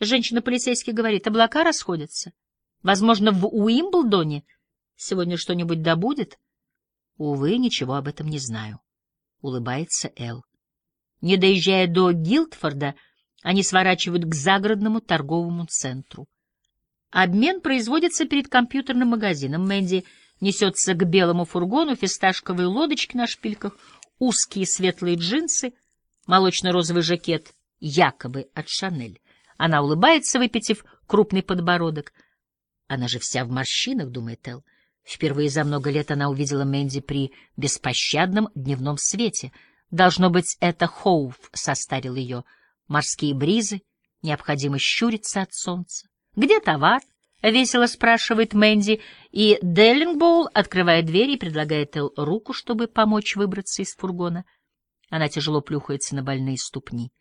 Женщина-полицейский говорит, облака расходятся. Возможно, в Уимблдоне сегодня что-нибудь добудет? Увы, ничего об этом не знаю. Улыбается Эл. Не доезжая до Гилдфорда, они сворачивают к загородному торговому центру. Обмен производится перед компьютерным магазином. Мэнди несется к белому фургону, фисташковые лодочки на шпильках, узкие светлые джинсы, молочно-розовый жакет, якобы от Шанель. Она улыбается, выпитив крупный подбородок. Она же вся в морщинах, думает Эл. Впервые за много лет она увидела Мэнди при беспощадном дневном свете. Должно быть, это Хоуф состарил ее. Морские бризы, необходимо щуриться от солнца. «Где товар?» — весело спрашивает Мэнди, и Деллингбоул открывает дверь и предлагает Эл руку, чтобы помочь выбраться из фургона. Она тяжело плюхается на больные ступни.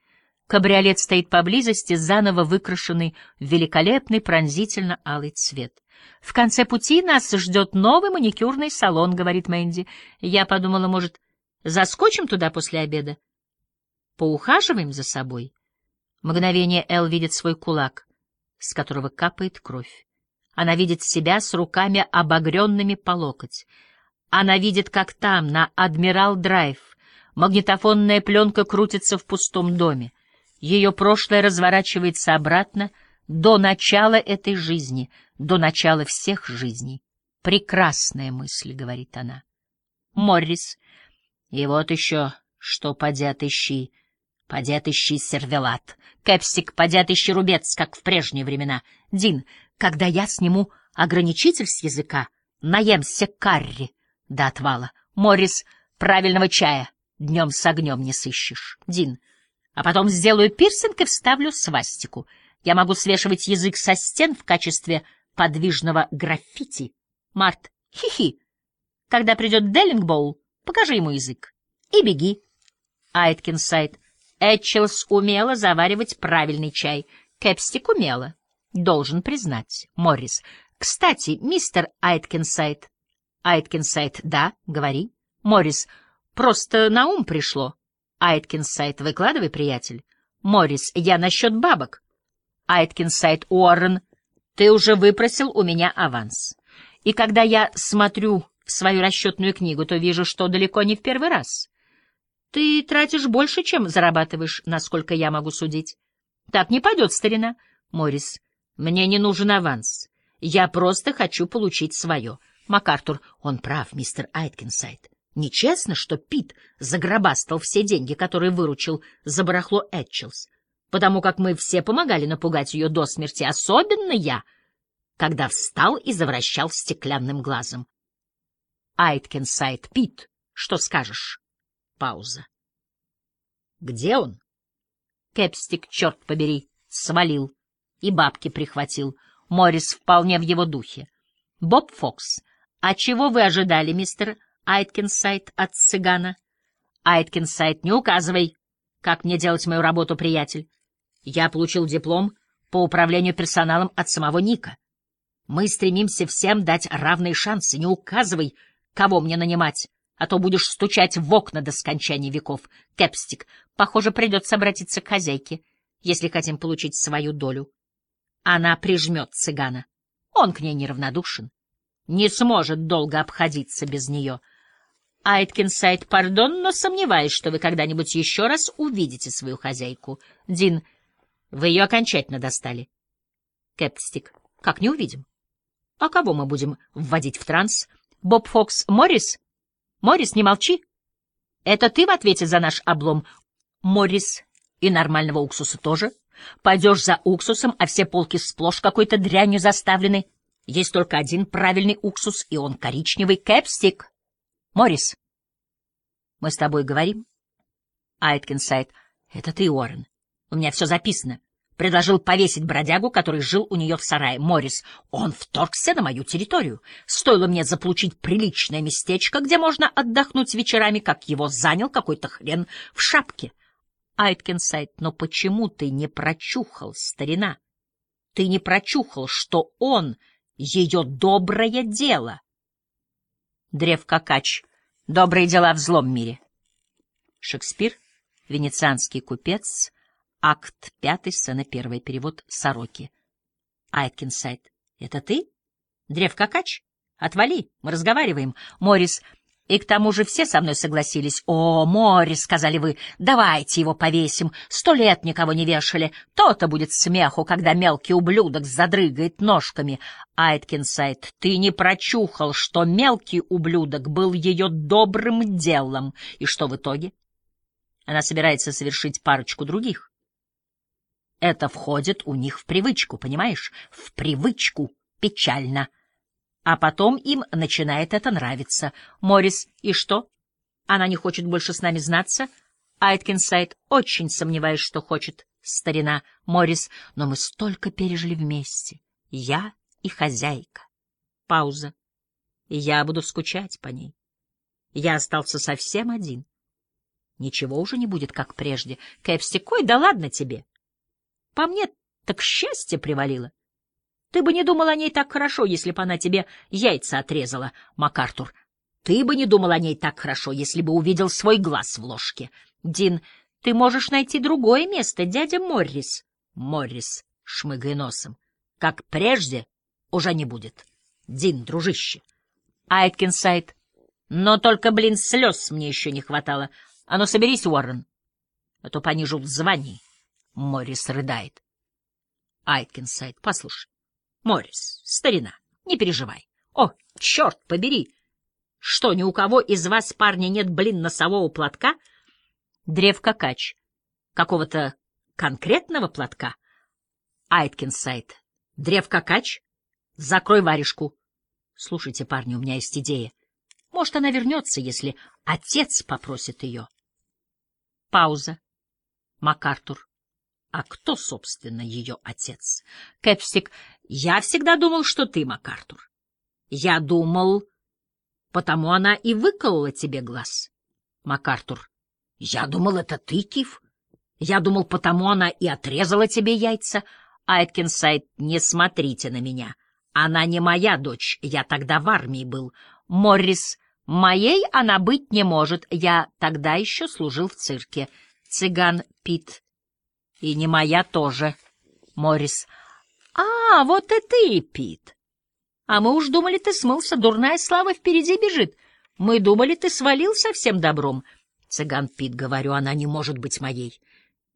Кабриолет стоит поблизости, заново выкрашенный в великолепный пронзительно-алый цвет. «В конце пути нас ждет новый маникюрный салон», — говорит Мэнди. Я подумала, может, заскочим туда после обеда? Поухаживаем за собой. Мгновение Эл видит свой кулак, с которого капает кровь. Она видит себя с руками обогренными по локоть. Она видит, как там, на Адмирал-драйв, магнитофонная пленка крутится в пустом доме. Ее прошлое разворачивается обратно до начала этой жизни, до начала всех жизней. Прекрасная мысль, — говорит она. Моррис. И вот еще, что подят ищи, подят ищи сервелат. Кэпсик, подят ищи рубец, как в прежние времена. Дин, когда я сниму ограничитель с языка, наемся карри до отвала. Моррис, правильного чая днем с огнем не сыщешь. Дин, — а потом сделаю пирсинг и вставлю свастику. Я могу свешивать язык со стен в качестве подвижного граффити. Март, хи-хи. Когда придет Деллингбоул, покажи ему язык. И беги. Айткинсайд. Этчелс умела заваривать правильный чай. Кэпстик умела. Должен признать. Моррис. Кстати, мистер Айткинсайд. Айткинсайд, да, говори. Моррис. Просто на ум пришло. Айткинсайд, выкладывай, приятель. Моррис, я насчет бабок. Айткинсайд, Уоррен, ты уже выпросил у меня аванс. И когда я смотрю в свою расчетную книгу, то вижу, что далеко не в первый раз. Ты тратишь больше, чем зарабатываешь, насколько я могу судить. Так не пойдет, старина. Моррис, мне не нужен аванс. Я просто хочу получить свое. МакАртур, он прав, мистер Айткинсайд. Нечестно, что Пит загробастал все деньги, которые выручил за барахло Этчелс, потому как мы все помогали напугать ее до смерти, особенно я, когда встал и завращал стеклянным глазом. Айткинсайд Пит, что скажешь? Пауза. Где он? Кепстик, черт побери, свалил и бабки прихватил. Моррис вполне в его духе. Боб Фокс, а чего вы ожидали, мистер Айткинсайд от цыгана. Айткинсайд, не указывай, как мне делать мою работу, приятель. Я получил диплом по управлению персоналом от самого Ника. Мы стремимся всем дать равные шансы. Не указывай, кого мне нанимать, а то будешь стучать в окна до скончания веков. Кэпстик, похоже, придется обратиться к хозяйке, если хотим получить свою долю. Она прижмет цыгана. Он к ней неравнодушен. Не сможет долго обходиться без нее — Айткинсайд, пардон, но сомневаюсь, что вы когда-нибудь еще раз увидите свою хозяйку. Дин, вы ее окончательно достали. Кэпстик, как не увидим? А кого мы будем вводить в транс? Боб Фокс, Моррис? Моррис, не молчи. Это ты в ответе за наш облом. Моррис и нормального уксуса тоже. Пойдешь за уксусом, а все полки сплошь какой-то дрянью заставлены. Есть только один правильный уксус, и он коричневый. Кэпстик. Моррис, мы с тобой говорим? Айткинсайд, это ты, Уоррен. У меня все записано. Предложил повесить бродягу, который жил у нее в сарае. Моррис, он вторгся на мою территорию. Стоило мне заполучить приличное местечко, где можно отдохнуть вечерами, как его занял какой-то хрен в шапке. Айткинсайд, но почему ты не прочухал, старина? Ты не прочухал, что он — ее доброе дело. Древкакач. Добрые дела в злом мире. Шекспир, венецианский купец, Акт пятый, сцена первая, перевод Сороки. Айткинсайд. Это ты? Древкакач? Отвали, мы разговариваем. Морис. И к тому же все со мной согласились. «О, Морис», — сказали вы, — «давайте его повесим. Сто лет никого не вешали. То-то будет смеху, когда мелкий ублюдок задрыгает ножками». Айткинсайд, ты не прочухал, что мелкий ублюдок был ее добрым делом. И что в итоге? Она собирается совершить парочку других. Это входит у них в привычку, понимаешь? В привычку. Печально. А потом им начинает это нравиться. Морис, и что? Она не хочет больше с нами знаться? Айткинсайд, очень сомневаюсь, что хочет. Старина, Морис, но мы столько пережили вместе. Я и хозяйка. Пауза. Я буду скучать по ней. Я остался совсем один. Ничего уже не будет, как прежде. Кэпстик, ой, да ладно тебе. По мне так счастье привалило. Ты бы не думал о ней так хорошо, если бы она тебе яйца отрезала, МакАртур. Ты бы не думал о ней так хорошо, если бы увидел свой глаз в ложке. Дин, ты можешь найти другое место, дядя Моррис. Моррис, шмыгай носом. Как прежде, уже не будет. Дин, дружище. Айткинсайд. Но только, блин, слез мне еще не хватало. А ну, соберись, Уоррен, а то понижу в звании. Моррис рыдает. Айткинсайд, послушай. Моррис, старина, не переживай. О, черт побери! Что, ни у кого из вас, парня, нет, блин, носового платка? Древкакач. Какого-то конкретного платка? Айткинсайд. Древкакач? Закрой варежку. Слушайте, парни, у меня есть идея. Может, она вернется, если отец попросит ее. Пауза. МакАртур. А кто, собственно, ее отец? Кэпстик, я всегда думал, что ты, МакАртур. Я думал, потому она и выколола тебе глаз. МакАртур, я думал, это ты, Киф. Я думал, потому она и отрезала тебе яйца. Айткинсайд, не смотрите на меня. Она не моя дочь, я тогда в армии был. Моррис, моей она быть не может, я тогда еще служил в цирке. Цыган Пит, и не моя тоже. Морис. А, вот и ты, Пит. А мы уж думали, ты смылся, дурная слава впереди бежит. Мы думали, ты свалил со всем добром. Цыган Пит, говорю, она не может быть моей.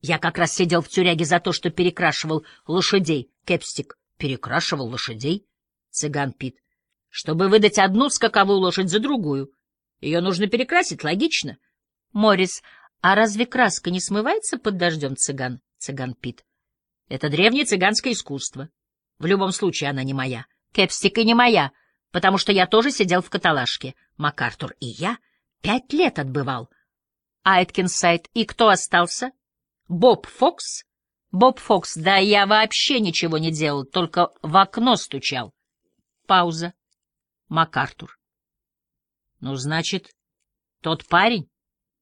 Я как раз сидел в тюряге за то, что перекрашивал лошадей. Кепстик, перекрашивал лошадей? Цыган Пит, чтобы выдать одну скаковую лошадь за другую. Ее нужно перекрасить, логично. Морис, а разве краска не смывается под дождем цыган? Цыган Пит. Это древнее цыганское искусство. В любом случае она не моя. Кепстик и не моя, потому что я тоже сидел в каталажке. МакАртур и я пять лет отбывал. Айткинсайд. И кто остался? Боб Фокс? Боб Фокс. Да я вообще ничего не делал, только в окно стучал. Пауза. МакАртур. Ну, значит, тот парень?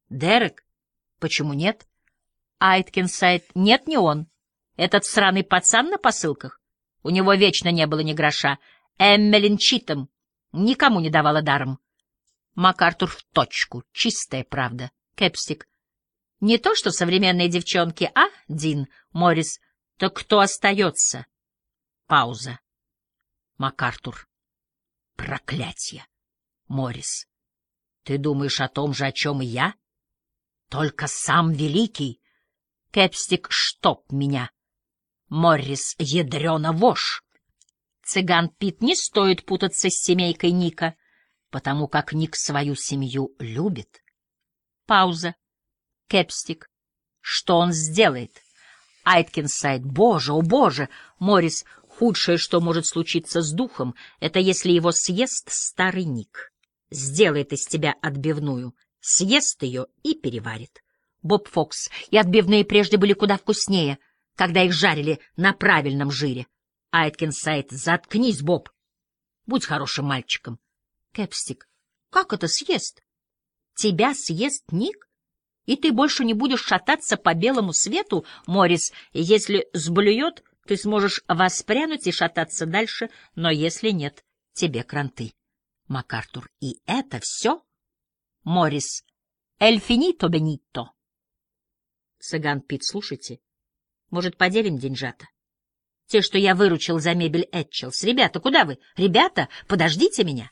Дерек? Почему нет? Айткинсайд. Нет, не он. Этот сраный пацан на посылках. У него вечно не было ни гроша. Эммелин Читом. Никому не давала даром. МакАртур в точку. Чистая правда. Кэпстик. Не то, что современные девчонки, а, Дин, Моррис, то кто остается? Пауза. МакАртур. Проклятье. Моррис. Ты думаешь о том же, о чем и я? Только сам Великий Кэпстик, чтоб меня. Моррис, ядрена вошь. Цыган Пит не стоит путаться с семейкой Ника, потому как Ник свою семью любит. Пауза. Кэпстик. Что он сделает? Айткинсайд. Боже, о боже! Моррис. Худшее, что может случиться с духом, это если его съест старый Ник. Сделает из тебя отбивную, съест ее и переварит. Боб Фокс, и отбивные прежде были куда вкуснее, когда их жарили на правильном жире. Айткинсайд, заткнись, Боб. Будь хорошим мальчиком. Кэпстик, как это съест? Тебя съест Ник? И ты больше не будешь шататься по белому свету, Морис. Если сблюет, ты сможешь воспрянуть и шататься дальше, но если нет, тебе кранты. МакАртур, и это все? Морис, эль финито бенито. Цыган Пит, слушайте, Может, поделим деньжата? Те, что я выручил за мебель Этчелс. Ребята, куда вы? Ребята, подождите меня.